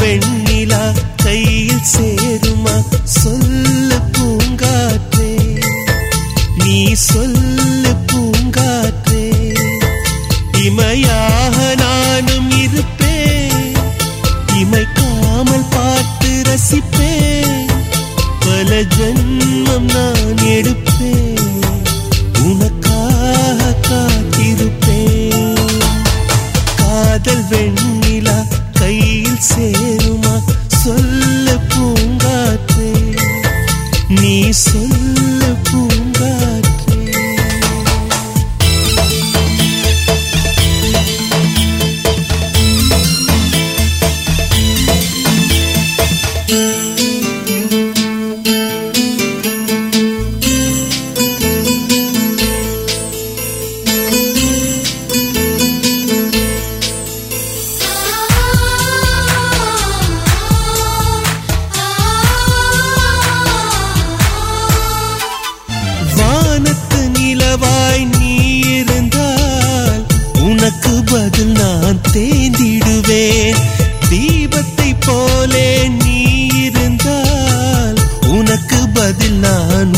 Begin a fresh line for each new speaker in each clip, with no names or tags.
வெண்ணிலா போலே நீ இருந்தால் உனக்கு பதில் நான்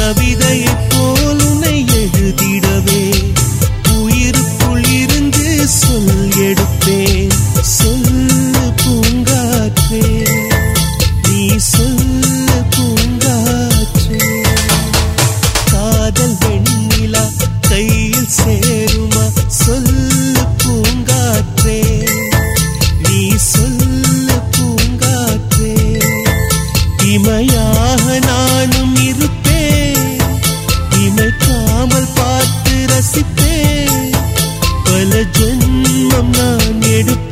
எடுப்பேன் நான்